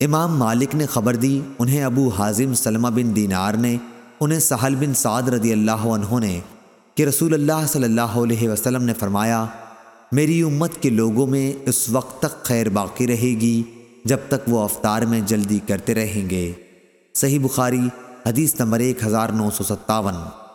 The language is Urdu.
امام مالک نے خبر دی، انہیں ابو حازم سلمہ بن دینار نے، انہیں سہل بن سعد رضی اللہ عنہ نے، کہ رسول اللہ صلی اللہ علیہ وسلم نے فرمایا، میری امت کے لوگوں میں اس وقت تک خیر باقی رہے گی، جب تک وہ افطار میں جلدی کرتے رہیں گے۔ صحیح بخاری، حدیث نمبر ایک ہزار نو سو ستاون۔